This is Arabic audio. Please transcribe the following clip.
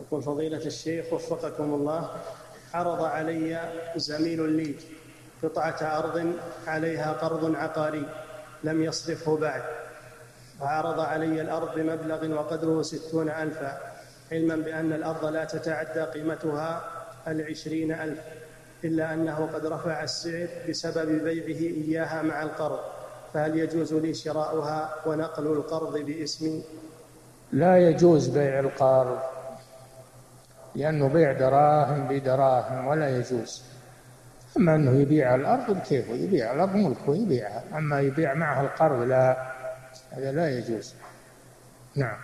يقول فضيلة الشيخ وفقكم الله عرض علي زميل لي قطعة أرض عليها قرض عقاري لم يصرفه بعد. وعرض علي الأرض بمبلغ وقدره ستون ألفا علما بأن الأرض لا تتعدى قيمتها العشرين ألف إلا أنه قد رفع السعر بسبب بيعه إياها مع القرض. فهل يجوز لي شراؤها ونقل القرض باسمي؟ لا يجوز بيع القرض. لأنه بيع دراهم بدراهم ولا يجوز. أما أنه يبيع الأرض بكيفه يبيع الأرض ملكه يبيعها. أما يبيع معها القرض لا هذا لا يجوز. نعم.